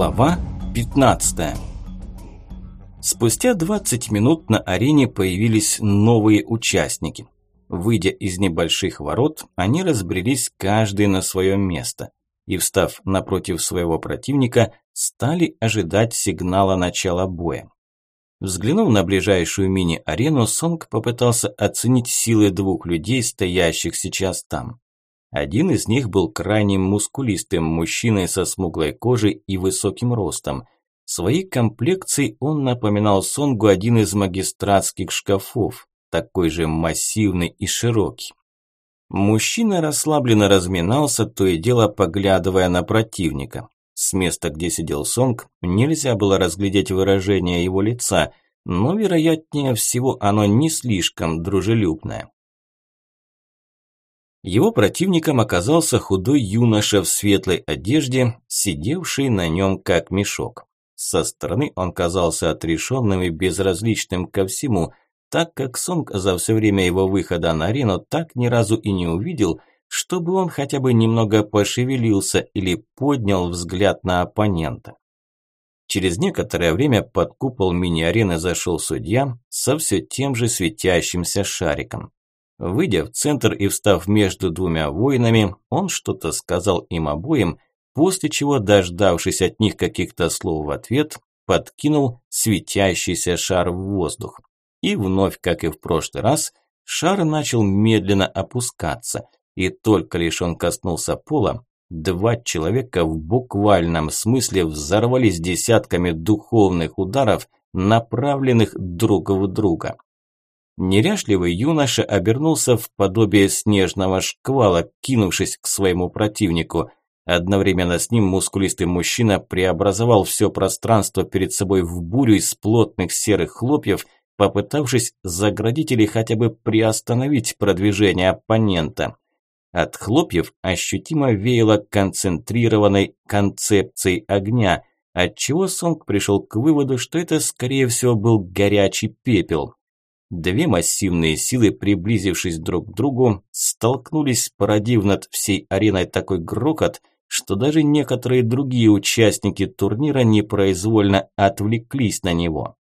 Глава 15 Спустя 20 минут на арене появились новые участники. Выйдя из небольших ворот, они разбрелись каждый на свое место и, встав напротив своего противника, стали ожидать сигнала начала боя. Взглянув на ближайшую мини-арену, Сонг попытался оценить силы двух людей, стоящих сейчас там. Один из них был крайне мускулистым мужчиной со смуглой кожей и высоким ростом. Своей комплекцией он напоминал Сонгу один из магистратских шкафов, такой же массивный и широкий. Мужчина расслабленно разминался, то и дело поглядывая на противника. С места, где сидел Сонг, нельзя было разглядеть выражение его лица, но, вероятнее всего, оно не слишком дружелюбное. Его противником оказался худой юноша в светлой одежде, сидевший на нем как мешок. Со стороны он казался отрешенным и безразличным ко всему, так как Сонг за все время его выхода на арену так ни разу и не увидел, чтобы он хотя бы немного пошевелился или поднял взгляд на оппонента. Через некоторое время под купол мини-арены зашел судья со все тем же светящимся шариком. Выйдя в центр и встав между двумя воинами, он что-то сказал им обоим, после чего, дождавшись от них каких-то слов в ответ, подкинул светящийся шар в воздух. И вновь, как и в прошлый раз, шар начал медленно опускаться, и только лишь он коснулся пола, два человека в буквальном смысле взорвались десятками духовных ударов, направленных друг в друга. Неряшливый юноша обернулся в подобие снежного шквала, кинувшись к своему противнику. Одновременно с ним мускулистый мужчина преобразовал все пространство перед собой в бурю из плотных серых хлопьев, попытавшись заградить или хотя бы приостановить продвижение оппонента. От хлопьев ощутимо веяло концентрированной концепцией огня, отчего Сонг пришел к выводу, что это скорее всего был горячий пепел. Две массивные силы, приблизившись друг к другу, столкнулись, породив над всей ареной такой грохот, что даже некоторые другие участники турнира непроизвольно отвлеклись на него.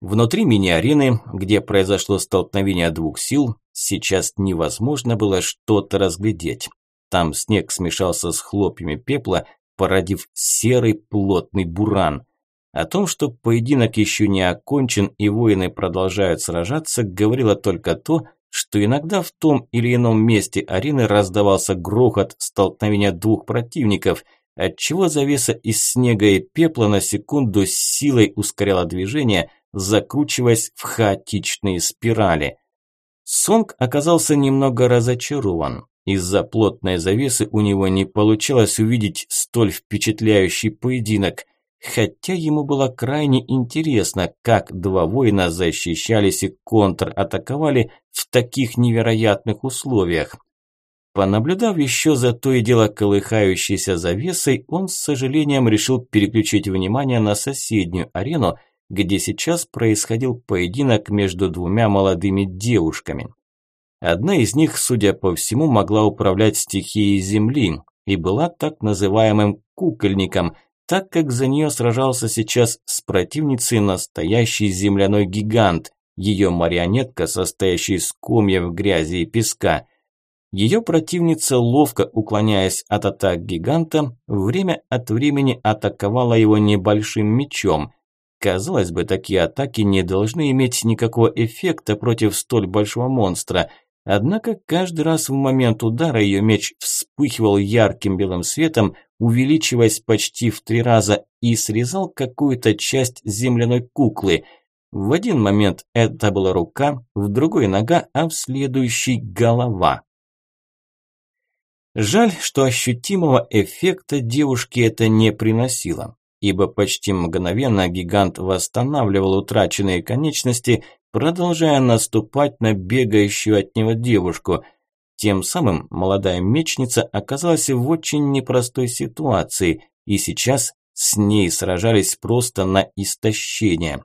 Внутри мини-арены, где произошло столкновение двух сил, сейчас невозможно было что-то разглядеть. Там снег смешался с хлопьями пепла, породив серый плотный буран – о том, что поединок еще не окончен и воины продолжают сражаться, говорило только то, что иногда в том или ином месте арены раздавался грохот столкновения двух противников, отчего завеса из снега и пепла на секунду с силой ускоряла движение, закручиваясь в хаотичные спирали. Сонг оказался немного разочарован. Из-за плотной завесы у него не получалось увидеть столь впечатляющий поединок – хотя ему было крайне интересно, как два воина защищались и контратаковали в таких невероятных условиях. Понаблюдав еще за то и дело колыхающейся завесой, он с сожалением решил переключить внимание на соседнюю арену, где сейчас происходил поединок между двумя молодыми девушками. Одна из них, судя по всему, могла управлять стихией земли и была так называемым кукольником – так как за нее сражался сейчас с противницей настоящий земляной гигант, ее марионетка, состоящая из комьев грязи и песка. Ее противница, ловко уклоняясь от атак гиганта, время от времени атаковала его небольшим мечом. Казалось бы, такие атаки не должны иметь никакого эффекта против столь большого монстра – Однако каждый раз в момент удара ее меч вспыхивал ярким белым светом, увеличиваясь почти в три раза, и срезал какую-то часть земляной куклы. В один момент это была рука, в другой нога, а в следующий голова. Жаль, что ощутимого эффекта девушке это не приносило, ибо почти мгновенно гигант восстанавливал утраченные конечности, продолжая наступать на бегающую от него девушку. Тем самым молодая мечница оказалась в очень непростой ситуации, и сейчас с ней сражались просто на истощение.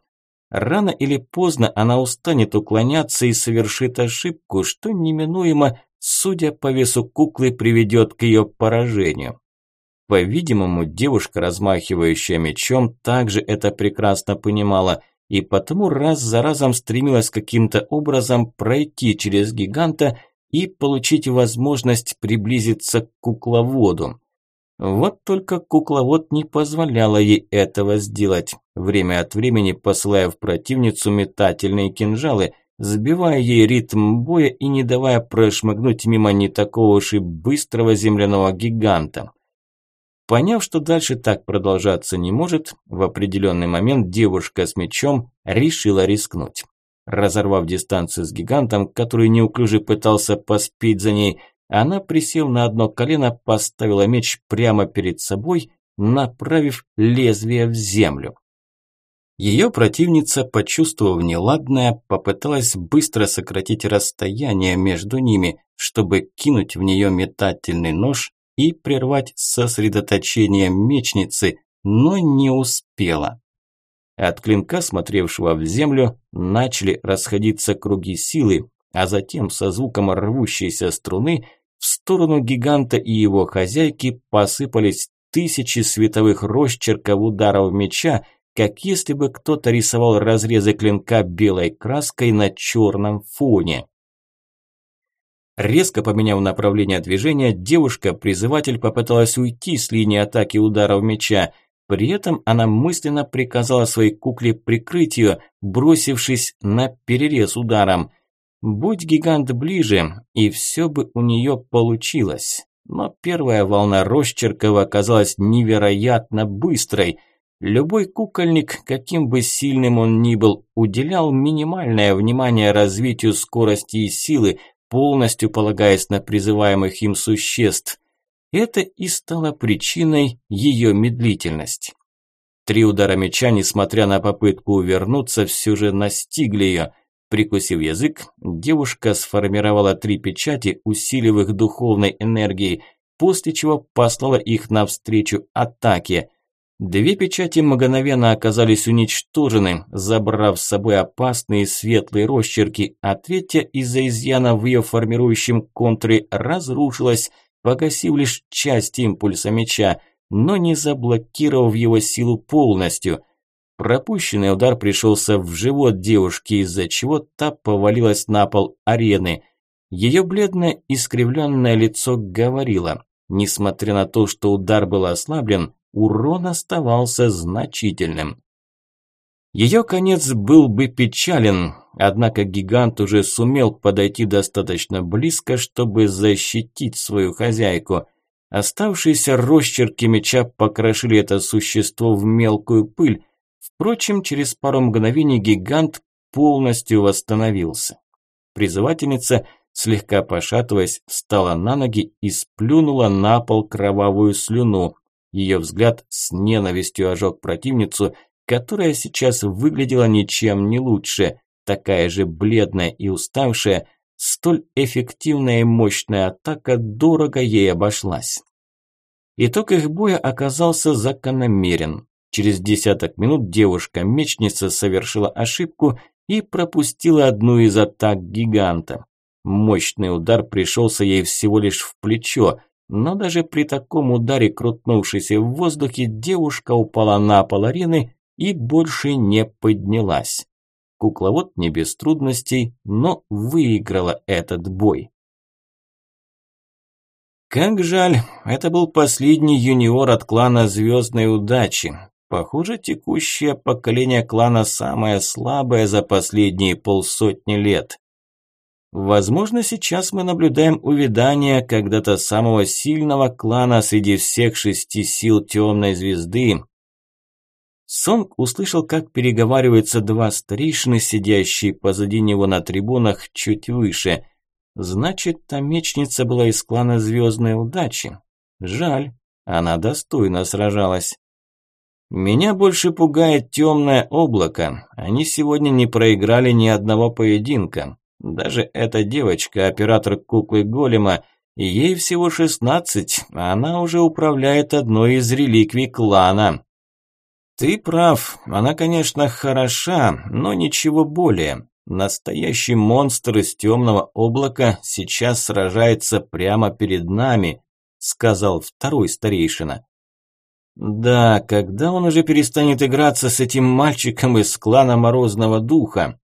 Рано или поздно она устанет уклоняться и совершит ошибку, что неминуемо, судя по весу куклы, приведет к ее поражению. По-видимому, девушка, размахивающая мечом, также это прекрасно понимала и потому раз за разом стремилась каким-то образом пройти через гиганта и получить возможность приблизиться к кукловоду. Вот только кукловод не позволяла ей этого сделать, время от времени посылая в противницу метательные кинжалы, сбивая ей ритм боя и не давая прошмыгнуть мимо не такого уж и быстрого земляного гиганта. Поняв, что дальше так продолжаться не может, в определенный момент девушка с мечом решила рискнуть. Разорвав дистанцию с гигантом, который неуклюже пытался поспеть за ней, она, присев на одно колено, поставила меч прямо перед собой, направив лезвие в землю. Ее противница, почувствовав неладное, попыталась быстро сократить расстояние между ними, чтобы кинуть в нее метательный нож и прервать сосредоточение мечницы, но не успела. От клинка, смотревшего в землю, начали расходиться круги силы, а затем со звуком рвущейся струны в сторону гиганта и его хозяйки посыпались тысячи световых росчерков ударов меча, как если бы кто-то рисовал разрезы клинка белой краской на черном фоне. Резко поменяв направление движения, девушка-призыватель попыталась уйти с линии атаки ударов меча. При этом она мысленно приказала своей кукле прикрытию, бросившись на перерез ударом. Будь гигант ближе, и все бы у нее получилось. Но первая волна росчерков оказалась невероятно быстрой. Любой кукольник, каким бы сильным он ни был, уделял минимальное внимание развитию скорости и силы, полностью полагаясь на призываемых им существ. Это и стало причиной ее медлительности. Три удара меча, несмотря на попытку увернуться, все же настигли ее – Прикусив язык, девушка сформировала три печати, усилив их духовной энергией, после чего послала их навстречу атаке. Две печати мгновенно оказались уничтожены, забрав с собой опасные светлые росчерки, а третья из-за изъяна в ее формирующем контуре разрушилась, погасив лишь часть импульса меча, но не заблокировав его силу полностью. Пропущенный удар пришелся в живот девушки, из-за чего та повалилась на пол арены. Ее бледное искривленное лицо говорило, несмотря на то, что удар был ослаблен, урон оставался значительным. Ее конец был бы печален, однако гигант уже сумел подойти достаточно близко, чтобы защитить свою хозяйку. Оставшиеся росчерки меча покрошили это существо в мелкую пыль, Впрочем, через пару мгновений гигант полностью восстановился. Призывательница, слегка пошатываясь, встала на ноги и сплюнула на пол кровавую слюну. Ее взгляд с ненавистью ожег противницу, которая сейчас выглядела ничем не лучше, такая же бледная и уставшая, столь эффективная и мощная атака дорого ей обошлась. Итог их боя оказался закономерен. Через десяток минут девушка-мечница совершила ошибку и пропустила одну из атак гиганта. Мощный удар пришелся ей всего лишь в плечо, но даже при таком ударе, крутнувшись в воздухе, девушка упала на пол арены и больше не поднялась. Кукловод не без трудностей, но выиграла этот бой. Как жаль, это был последний юниор от клана Звездной Удачи. Похоже, текущее поколение клана самое слабое за последние полсотни лет. Возможно, сейчас мы наблюдаем увядание когда-то самого сильного клана среди всех шести сил темной звезды. Сонг услышал, как переговариваются два старейшины, сидящие позади него на трибунах чуть выше. Значит, та мечница была из клана Звездной Удачи. Жаль, она достойно сражалась. Меня больше пугает темное облако. Они сегодня не проиграли ни одного поединка. Даже эта девочка, оператор куклы голема, ей всего 16, а она уже управляет одной из реликвий клана. Ты прав, она, конечно, хороша, но ничего более. Настоящий монстр из темного облака сейчас сражается прямо перед нами, сказал второй старейшина. Да, когда он уже перестанет играться с этим мальчиком из клана Морозного Духа?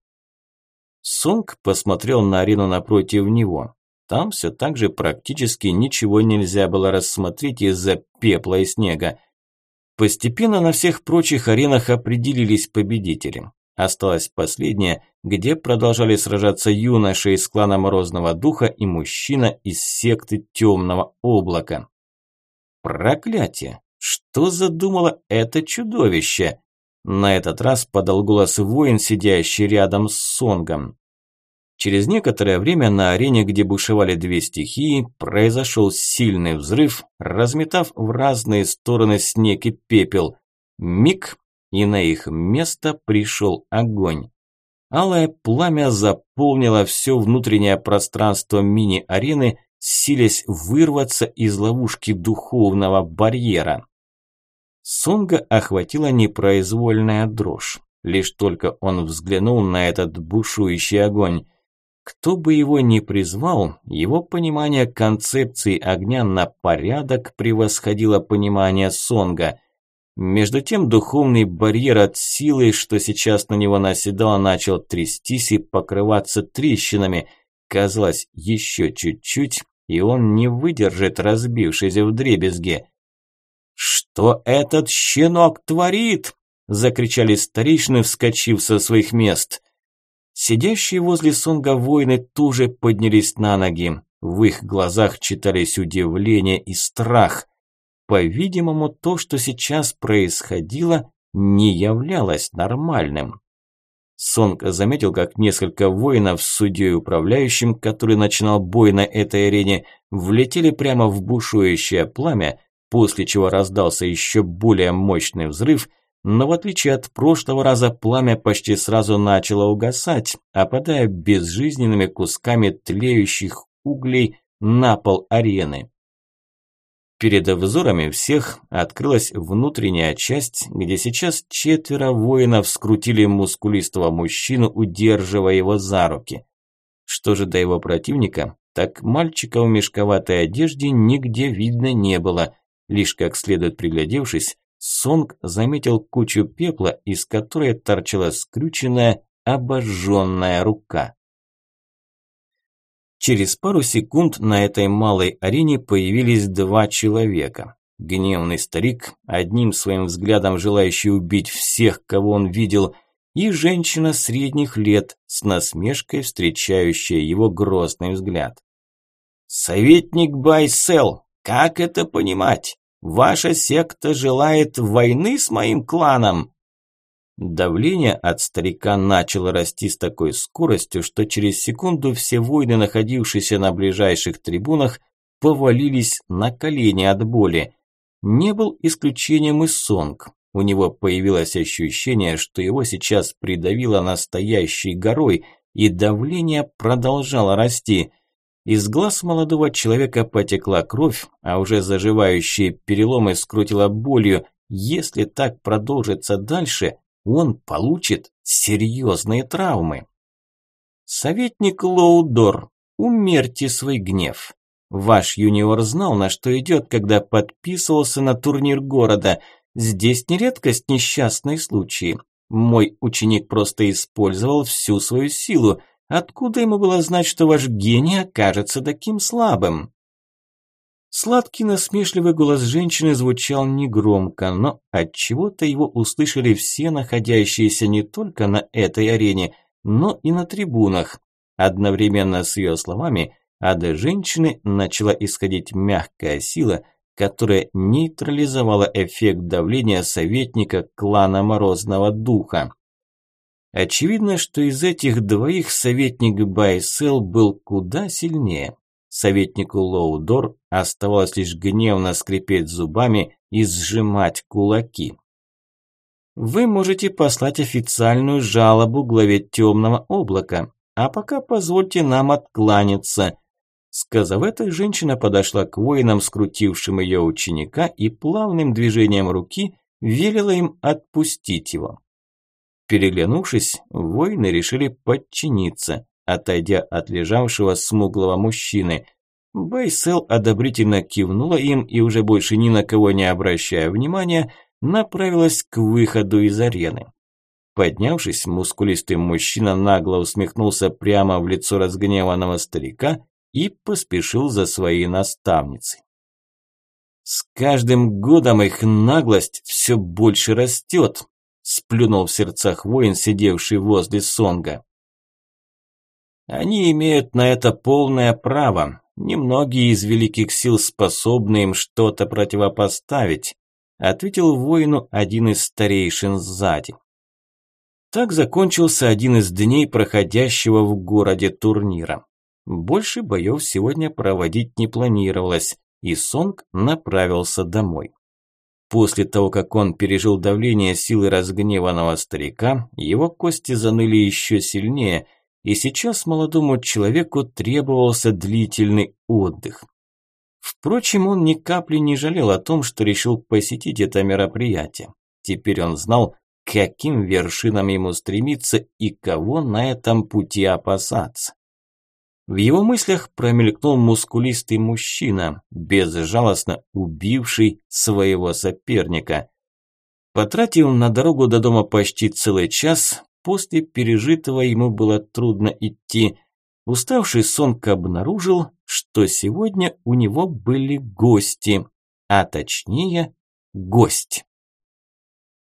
Сонг посмотрел на арену напротив него. Там все так же практически ничего нельзя было рассмотреть из-за пепла и снега. Постепенно на всех прочих аренах определились победители. Осталась последняя, где продолжали сражаться юноши из клана Морозного Духа и мужчина из секты Темного Облака. Проклятие! Что задумало это чудовище? На этот раз подал голос воин, сидящий рядом с Сонгом. Через некоторое время на арене, где бушевали две стихии, произошел сильный взрыв, разметав в разные стороны снег и пепел. Миг, и на их место пришел огонь. Алое пламя заполнило все внутреннее пространство мини-арены, силясь вырваться из ловушки духовного барьера. Сонга охватила непроизвольная дрожь. Лишь только он взглянул на этот бушующий огонь. Кто бы его ни призвал, его понимание концепции огня на порядок превосходило понимание Сонга. Между тем духовный барьер от силы, что сейчас на него наседал, начал трястись и покрываться трещинами. Казалось, еще чуть-чуть, и он не выдержит, разбившись в дребезге. «Что этот щенок творит?» – закричали старейшины, вскочив со своих мест. Сидящие возле Сонга воины тоже поднялись на ноги. В их глазах читались удивление и страх. По-видимому, то, что сейчас происходило, не являлось нормальным. Сонг заметил, как несколько воинов с судьей управляющим, который начинал бой на этой арене, влетели прямо в бушующее пламя, после чего раздался еще более мощный взрыв – но в отличие от прошлого раза, пламя почти сразу начало угасать, опадая безжизненными кусками тлеющих углей на пол арены. Перед взорами всех открылась внутренняя часть, где сейчас четверо воинов скрутили мускулистого мужчину, удерживая его за руки. Что же до его противника, так мальчика в мешковатой одежде нигде видно не было. Лишь как следует приглядевшись, Сонг заметил кучу пепла, из которой торчала скрюченная, обожженная рука. Через пару секунд на этой малой арене появились два человека. Гневный старик, одним своим взглядом желающий убить всех, кого он видел, и женщина средних лет, с насмешкой встречающая его грозный взгляд. «Советник Байсел, как это понимать? Ваша секта желает войны с моим кланом?» Давление от старика начало расти с такой скоростью, что через секунду все воины, находившиеся на ближайших трибунах, повалились на колени от боли. Не был исключением и Сонг. У него появилось ощущение, что его сейчас придавило настоящей горой, и давление продолжало расти – из глаз молодого человека потекла кровь, а уже заживающие переломы скрутило болью. Если так продолжится дальше, он получит серьезные травмы. Советник Лоудор, умерьте свой гнев. Ваш юниор знал, на что идет, когда подписывался на турнир города. Здесь не редкость несчастные случаи. Мой ученик просто использовал всю свою силу – Откуда ему было знать, что ваш гений окажется таким слабым? Сладкий насмешливый голос женщины звучал негромко, но отчего-то его услышали все находящиеся не только на этой арене, но и на трибунах. Одновременно с ее словами от женщины начала исходить мягкая сила, которая нейтрализовала эффект давления советника клана Морозного Духа. Очевидно, что из этих двоих советник Байсел был куда сильнее. Советнику Лоудор оставалось лишь гневно скрипеть зубами и сжимать кулаки. Вы можете послать официальную жалобу главе темного облака, а пока позвольте нам откланяться. Сказав это, женщина подошла к воинам, скрутившим ее ученика, и плавным движением руки велела им отпустить его. Переглянувшись, воины решили подчиниться, отойдя от лежавшего смуглого мужчины. Байсел одобрительно кивнула им и уже больше ни на кого не обращая внимания, направилась к выходу из арены. Поднявшись, мускулистый мужчина нагло усмехнулся прямо в лицо разгневанного старика и поспешил за своей наставницей. С каждым годом их наглость все больше растет, сплюнул в сердцах воин, сидевший возле Сонга. Они имеют на это полное право. Немногие из великих сил способны им что-то противопоставить, ответил воину один из старейшин сзади. Так закончился один из дней проходящего в городе турнира. Больше боев сегодня проводить не планировалось, и Сонг направился домой. После того, как он пережил давление силы разгневанного старика, его кости заныли еще сильнее, и сейчас молодому человеку требовался длительный отдых. Впрочем, он ни капли не жалел о том, что решил посетить это мероприятие. Теперь он знал, каким вершинам ему стремиться и кого на этом пути опасаться. В его мыслях промелькнул мускулистый мужчина, безжалостно убивший своего соперника. Потратив на дорогу до дома почти целый час, после пережитого ему было трудно идти. Уставший Сонг обнаружил, что сегодня у него были гости, а точнее гость.